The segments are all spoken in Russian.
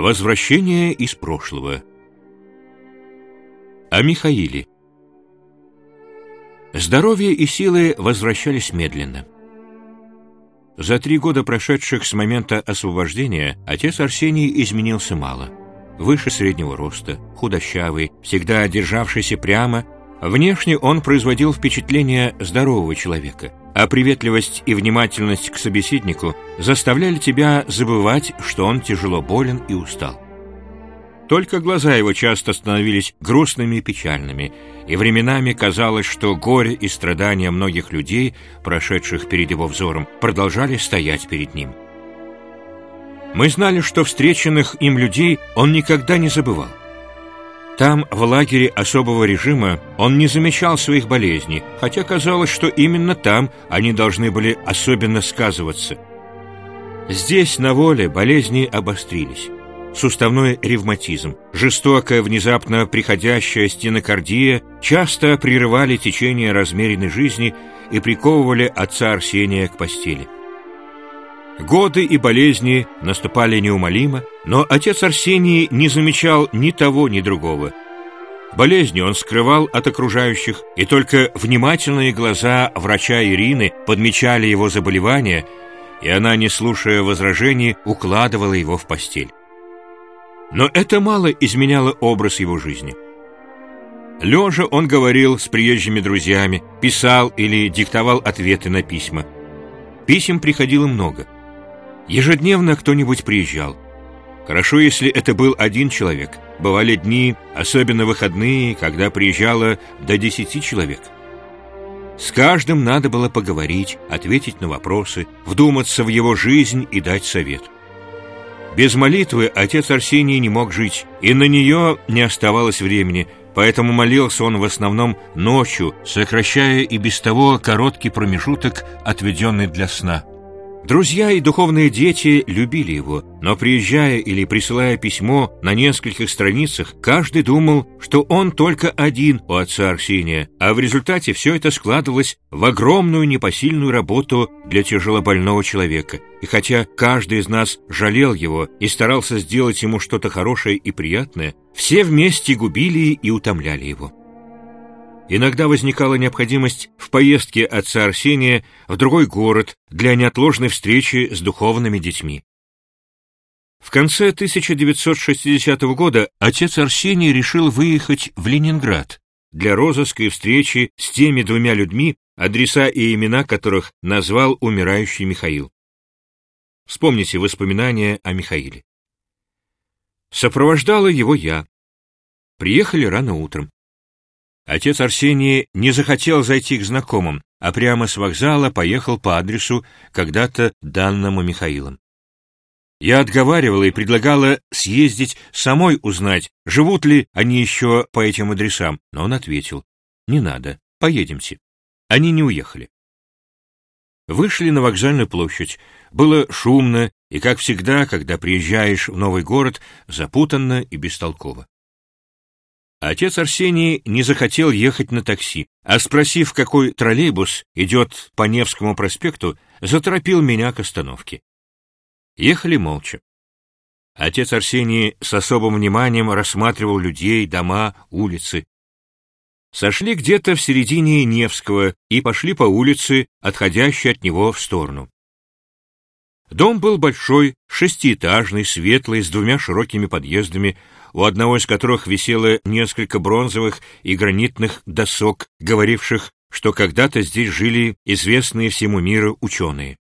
Возвращение из прошлого. О Михаиле. Здоровье и силы возвращались медленно. За три года, прошедших с момента освобождения, отец Арсений изменился мало. Выше среднего роста, худощавый, всегда державшийся прямо, внешне он производил впечатление здорового человека – а приветливость и внимательность к собеседнику заставляли тебя забывать, что он тяжело болен и устал. Только глаза его часто становились грустными и печальными, и временами казалось, что горе и страдания многих людей, прошедших перед его взором, продолжали стоять перед ним. Мы знали, что встреченных им людей он никогда не забывал. Там, в лагере особого режима, он не замечал своих болезней, хотя казалось, что именно там они должны были особенно сказываться. Здесь, на воле, болезни обострились. Суставной ревматизм, жестокая, внезапно приходящая стенокардия часто прерывали течение размеренной жизни и приковывали отца Арсения к постели. Годы и болезни наступали неумолимо, но отец Арсений не замечал ни того, ни другого. Болезни он скрывал от окружающих, и только внимательные глаза врача Ирины подмечали его заболевание, и она, не слушая возражений, укладывала его в постель. Но это мало изменяло образ его жизни. Лежа он говорил с приезжими друзьями, писал или диктовал ответы на письма. Писем приходило много – Ежедневно кто-нибудь приезжал. Хорошо, если это был один человек. Бывали дни, особенно выходные, когда приезжало до десяти человек. С каждым надо было поговорить, ответить на вопросы, вдуматься в его жизнь и дать совет. Без молитвы отец Арсений не мог жить, и на нее не оставалось времени, поэтому молился он в основном ночью, сокращая и без того короткий промежуток, отведенный для сна. Друзья и духовные дети любили его, но приезжая или присылая письмо на нескольких страницах, каждый думал, что он только один у отца Арсения, а в результате все это складывалось в огромную непосильную работу для тяжелобольного человека. И хотя каждый из нас жалел его и старался сделать ему что-то хорошее и приятное, все вместе губили и утомляли его. Иногда возникала необходимость в поездке отца Арсения в другой город для неотложной встречи с духовными детьми. В конце 1960 года отец Арсений решил выехать в Ленинград для розыска и встречи с теми двумя людьми, адреса и имена которых назвал умирающий Михаил. Вспомните воспоминания о Михаиле. Сопровождала его я. Приехали рано утром. Отец Арсений не захотел зайти к знакомым, а прямо с вокзала поехал по адресу, когда-то данному Михаилом. Я отговаривала и предлагала съездить самой узнать, живут ли они еще по этим адресам, но он ответил, не надо, поедемте. Они не уехали. Вышли на вокзальную площадь. Было шумно, и, как всегда, когда приезжаешь в новый город, запутанно и бестолково. Отец Арсений не захотел ехать на такси, а спросив, какой троллейбус идет по Невскому проспекту, заторопил меня к остановке. Ехали молча. Отец Арсений с особым вниманием рассматривал людей, дома, улицы. Сошли где-то в середине Невского и пошли по улице, отходящей от него в сторону. Дом был большой, шестиэтажный, светлый, с двумя широкими подъездами, у одного из которых висело несколько бронзовых и гранитных досок, говоривших, что когда-то здесь жили известные всему миру ученые.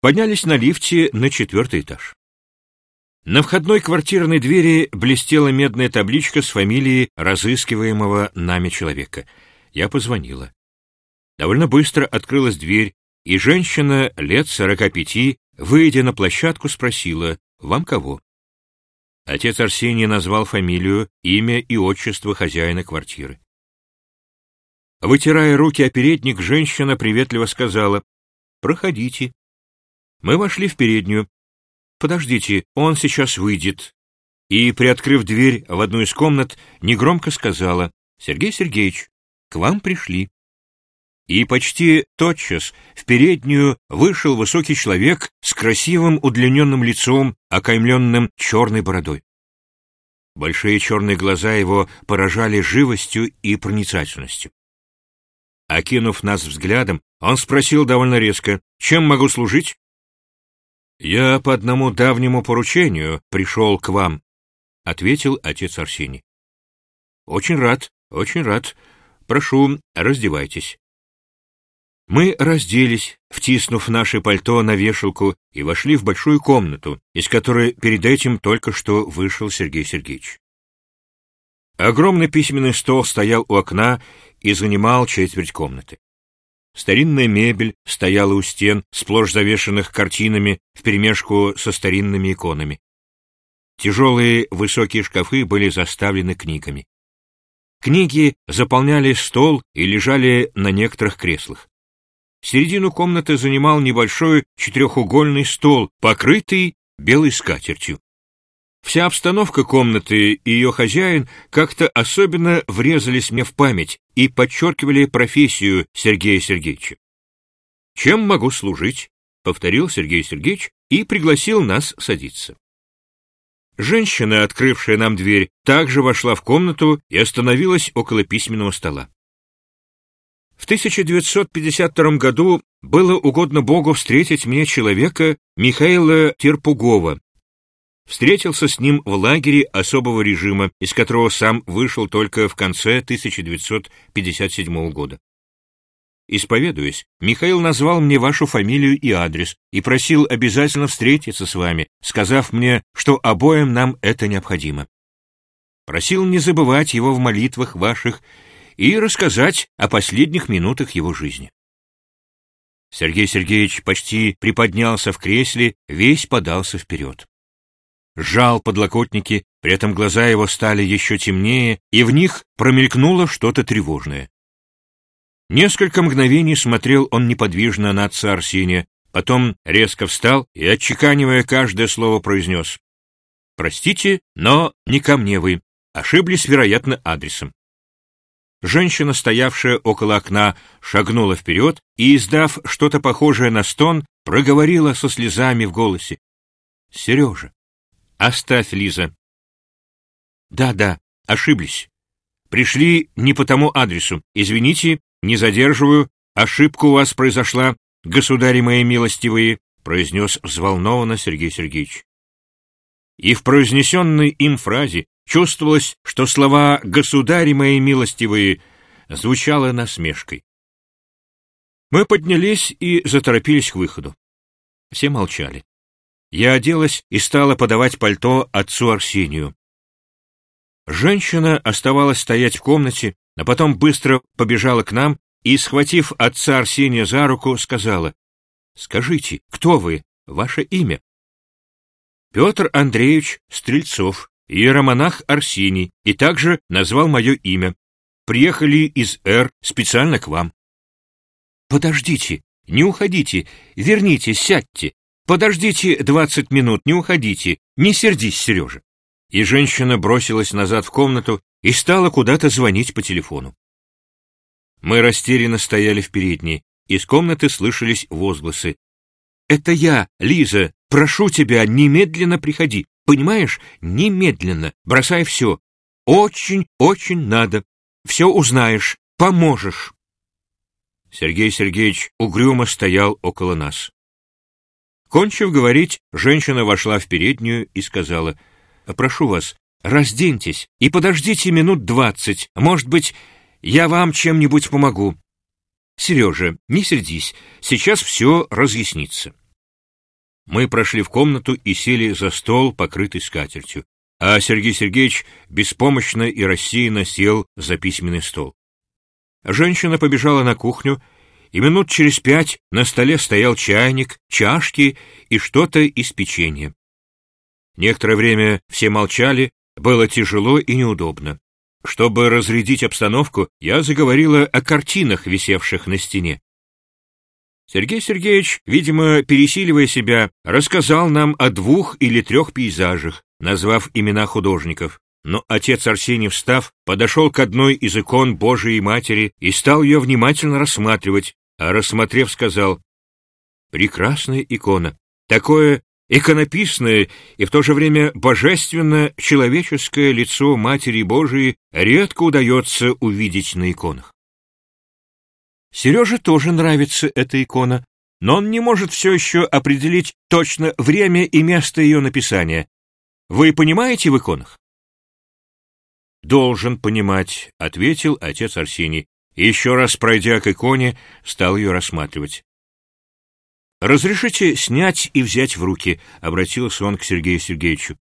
Поднялись на лифте на четвертый этаж. На входной квартирной двери блестела медная табличка с фамилией разыскиваемого нами человека. Я позвонила. Довольно быстро открылась дверь, и женщина лет сорока пяти, выйдя на площадку, спросила «Вам кого?». Отец Арсений назвал фамилию, имя и отчество хозяина квартиры. Вытирая руки о передник, женщина приветливо сказала «Проходите». Мы вошли в переднюю. «Подождите, он сейчас выйдет». И, приоткрыв дверь в одну из комнат, негромко сказала «Сергей Сергеевич, к вам пришли». И почти тотчас в переднюю вышел высокий человек с красивым удлиненным лицом, окаймленным черной бородой. Большие черные глаза его поражали живостью и проницательностью. Окинув нас взглядом, он спросил довольно резко, «Чем могу служить?» «Я по одному давнему поручению пришел к вам», — ответил отец Арсений. «Очень рад, очень рад. Прошу, раздевайтесь». Мы разделись, втиснув наше пальто на вешалку, и вошли в большую комнату, из которой перед этим только что вышел Сергей Сергеевич. Огромный письменный стол стоял у окна и занимал четверть комнаты. Старинная мебель стояла у стен, сплошь завешенных картинами вперемешку со старинными иконами. Тяжелые высокие шкафы были заставлены книгами. Книги заполняли стол и лежали на некоторых креслах. Середину комнаты занимал небольшой четырехугольный стол, покрытый белой скатертью. Вся обстановка комнаты и ее хозяин как-то особенно врезались мне в память и подчеркивали профессию Сергея Сергеевича. «Чем могу служить?» — повторил Сергей Сергеевич и пригласил нас садиться. Женщина, открывшая нам дверь, также вошла в комнату и остановилась около письменного стола. В 1952 году было угодно Богу встретить мне человека Михаила Терпугова. Встретился с ним в лагере особого режима, из которого сам вышел только в конце 1957 года. Исповедуясь, Михаил назвал мне вашу фамилию и адрес и просил обязательно встретиться с вами, сказав мне, что обоим нам это необходимо. Просил не забывать его в молитвах ваших и рассказать о последних минутах его жизни. Сергей Сергеевич почти приподнялся в кресле, весь подался вперед. Сжал подлокотники, при этом глаза его стали еще темнее, и в них промелькнуло что-то тревожное. Несколько мгновений смотрел он неподвижно на отца Арсения, потом резко встал и, отчеканивая каждое слово, произнес. «Простите, но не ко мне вы. Ошиблись, вероятно, адресом. Женщина, стоявшая около окна, шагнула вперед и, издав что-то похожее на стон, проговорила со слезами в голосе. — Сережа, оставь, Лиза. Да, да, ошиблись. Пришли не по тому адресу. Извините, не задерживаю. Ошибка у вас произошла, государи мои милостивые, произнес взволнованно Сергей Сергеевич. И в произнесенной им фразе Чувствовалось, что слова «государи мои милостивые» звучало насмешкой. Мы поднялись и заторопились к выходу. Все молчали. Я оделась и стала подавать пальто отцу Арсению. Женщина оставалась стоять в комнате, а потом быстро побежала к нам и, схватив отца Арсения за руку, сказала, «Скажите, кто вы? Ваше имя?» «Петр Андреевич Стрельцов», иеромонах Арсений, и также назвал мое имя. Приехали из Р специально к вам. Подождите, не уходите, вернитесь, сядьте. Подождите двадцать минут, не уходите, не сердись, Сережа. И женщина бросилась назад в комнату и стала куда-то звонить по телефону. Мы растерянно стояли в передней, из комнаты слышались возгласы. «Это я, Лиза, прошу тебя, немедленно приходи. Понимаешь, немедленно, бросай все. Очень, очень надо. Все узнаешь, поможешь. Сергей Сергеевич угрюмо стоял около нас. Кончив говорить, женщина вошла в переднюю и сказала, «Прошу вас, разденьтесь и подождите минут двадцать. Может быть, я вам чем-нибудь помогу. Сережа, не сердись, сейчас все разъяснится». Мы прошли в комнату и сели за стол, покрытый скатертью, а Сергей Сергеевич беспомощно и рассеянно сел за письменный стол. Женщина побежала на кухню, и минут через пять на столе стоял чайник, чашки и что-то из печенья. Некоторое время все молчали, было тяжело и неудобно. Чтобы разрядить обстановку, я заговорила о картинах, висевших на стене. Сергей Сергеевич, видимо, пересиливая себя, рассказал нам о двух или трех пейзажах, назвав имена художников, Но отец Арсений, встав, подошел к одной из икон Божией Матери и стал ее внимательно рассматривать, а рассмотрев, сказал, «Прекрасная икона, такое иконописное и в то же время божественно-человеческое лицо Матери Божией редко удается увидеть на иконах. Сереже тоже нравится эта икона, но он не может все еще определить точно время и место ее написания. Вы понимаете в иконах? «Должен понимать», — ответил отец Арсений, еще раз пройдя к иконе, стал ее рассматривать. «Разрешите снять и взять в руки», — обратился он к Сергею Сергеевичу.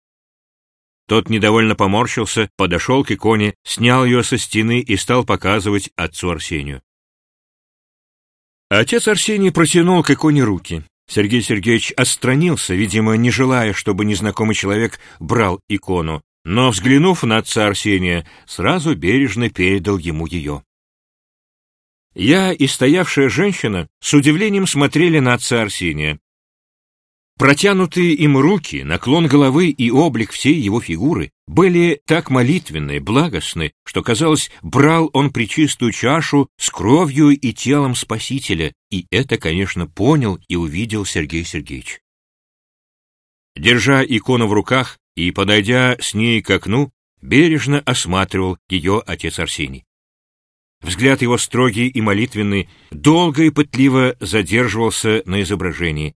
Тот недовольно поморщился, подошел к иконе, снял ее со стены и стал показывать отцу Арсению. Отец Арсений протянул к иконе руки. Сергей Сергеевич отстранился, видимо, не желая, чтобы незнакомый человек брал икону, но, взглянув на отца Арсения, сразу бережно передал ему ее. Я и стоявшая женщина с удивлением смотрели на отца Арсения. Протянутые им руки, наклон головы и облик всей его фигуры были так молитвенны, благостны, что, казалось, брал он причистую чашу с кровью и телом Спасителя, и это, конечно, понял и увидел Сергей Сергеевич. Держа икону в руках и, подойдя с ней к окну, бережно осматривал ее отец Арсений. Взгляд его строгий и молитвенный долго и пытливо задерживался на изображении,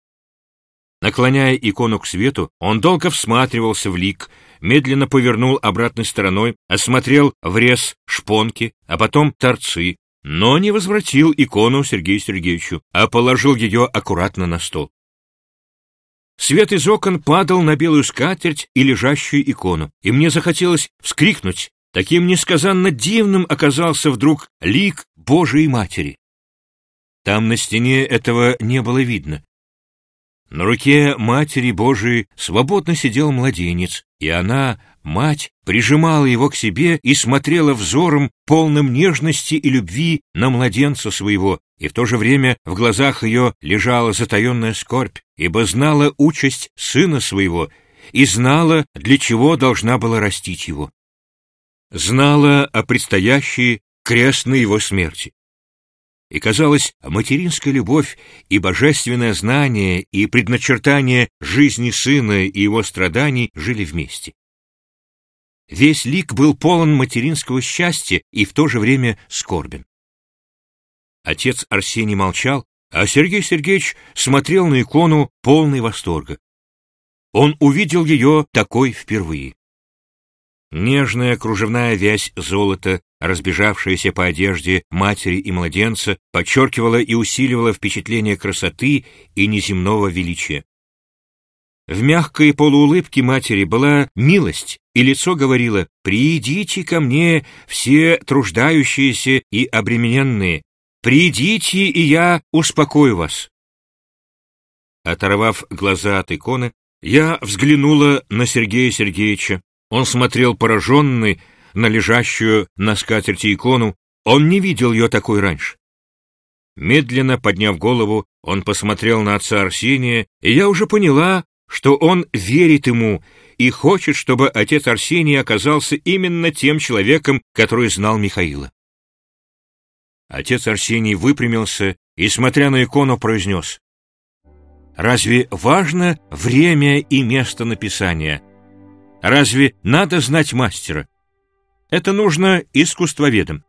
Наклоняя икону к свету, он долго всматривался в лик, медленно повернул обратной стороной, осмотрел врез шпонки, а потом торцы, но не возвратил икону Сергею Сергеевичу, а положил ее аккуратно на стол. Свет из окон падал на белую скатерть и лежащую икону, и мне захотелось вскрикнуть. Таким несказанно дивным оказался вдруг лик Божией Матери. Там на стене этого не было видно, на руке Матери Божией свободно сидел младенец, и она, мать, прижимала его к себе и смотрела взором, полным нежности и любви, на младенца своего, и в то же время в глазах ее лежала затаенная скорбь, ибо знала участь сына своего и знала, для чего должна была растить его. Знала о предстоящей крестной его смерти. И, казалось, материнская любовь и божественное знание и предначертание жизни сына и его страданий жили вместе. Весь лик был полон материнского счастья и в то же время скорбен. Отец Арсений молчал, а Сергей Сергеевич смотрел на икону полный восторга. Он увидел ее такой впервые. Нежная кружевная вязь золота, разбежавшаяся по одежде матери и младенца, подчеркивала и усиливала впечатление красоты и неземного величия. В мягкой полуулыбке матери была милость, и лицо говорило «Придите ко мне, все труждающиеся и обремененные, придите, и я успокою вас». Оторвав глаза от иконы, я взглянула на Сергея Сергеевича, он смотрел пораженный на лежащую на скатерти икону, он не видел ее такой раньше. Медленно подняв голову, он посмотрел на отца Арсения, и я уже поняла, что он верит ему и хочет, чтобы отец Арсений оказался именно тем человеком, который знал Михаила. Отец Арсений выпрямился и, смотря на икону, произнес, «Разве важно время и место написания?» Разве надо знать мастера? Это нужно искусствоведам.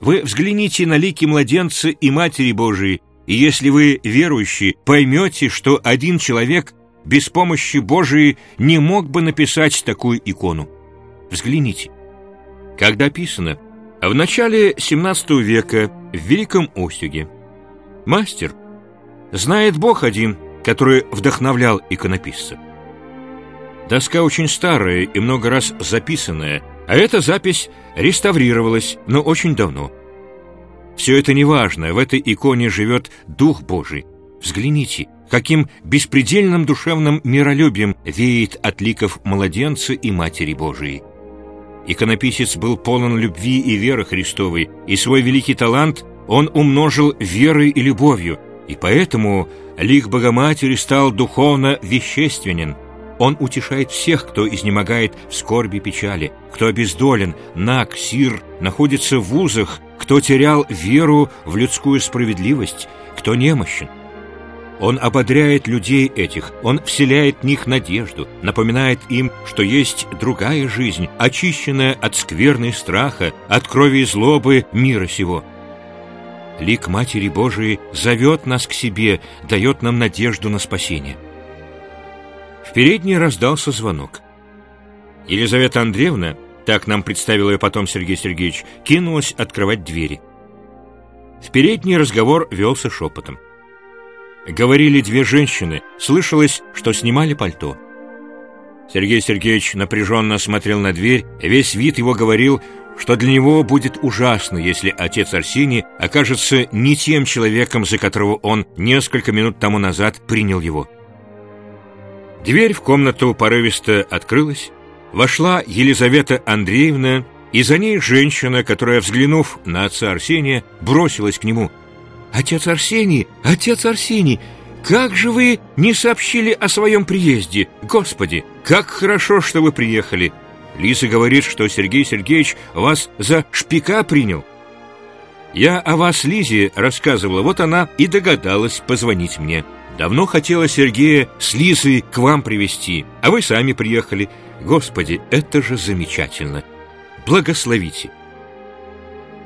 Вы взгляните на лики младенца и Матери Божией, и если вы верующие, поймете, что один человек без помощи Божией не мог бы написать такую икону. Взгляните. Как дописано, в начале XVII века в Великом Остюге мастер знает Бог один, который вдохновлял иконописца. Доска очень старая и много раз записанная, а эта запись реставрировалась, но очень давно. Все это неважно, в этой иконе живет Дух Божий. Взгляните, каким беспредельным душевным миролюбием веет от ликов младенца и Матери Божией. Иконописец был полон любви и веры Христовой, и свой великий талант он умножил верой и любовью, и поэтому лик Богоматери стал духовно вещественен – Он утешает всех, кто изнемогает в скорби печали, кто обездолен, наг, сир, находится в вузах, кто терял веру в людскую справедливость, кто немощен. Он ободряет людей этих, Он вселяет в них надежду, напоминает им, что есть другая жизнь, очищенная от скверной страха, от крови и злобы мира сего. Лик Матери Божией зовет нас к себе, дает нам надежду на спасение. В передней раздался звонок. Елизавета Андреевна, так нам представил ее потом Сергей Сергеевич, кинулась открывать двери. В передней разговор велся шепотом. Говорили две женщины, слышалось, что снимали пальто. Сергей Сергеевич напряженно смотрел на дверь, весь вид его говорил, что для него будет ужасно, если отец Арсений окажется не тем человеком, за которого он несколько минут тому назад принял его. Дверь в комнату порывисто открылась, вошла Елизавета Андреевна, и за ней женщина, которая, взглянув на отца Арсения, бросилась к нему – «Отец Арсений! Отец Арсений! Как же вы не сообщили о своем приезде? Господи, как хорошо, что вы приехали! Лиза говорит, что Сергей Сергеевич вас за шпика принял. Я о вас Лизе рассказывала, вот она и догадалась позвонить мне. Давно хотела Сергея с Лизой к вам привести, а вы сами приехали. Господи, это же замечательно! Благословите!»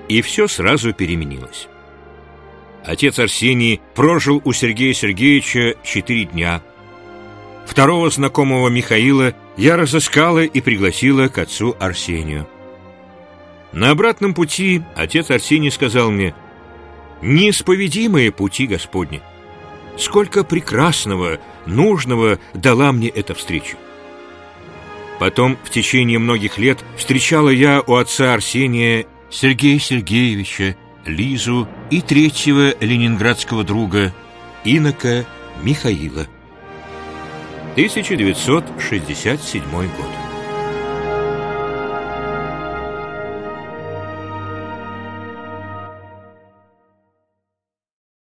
И все сразу переменилось. Отец Арсений прожил у Сергея Сергеевича четыре дня. Второго знакомого Михаила я разыскала и пригласила к отцу Арсению. На обратном пути отец Арсений сказал мне, «Неисповедимые пути Господни! Сколько прекрасного, нужного дала мне эта встреча!» Потом, в течение многих лет, встречала я у отца Арсения Сергея Сергеевича, Лизу и третьего ленинградского друга, инока Михаила. 1967 год.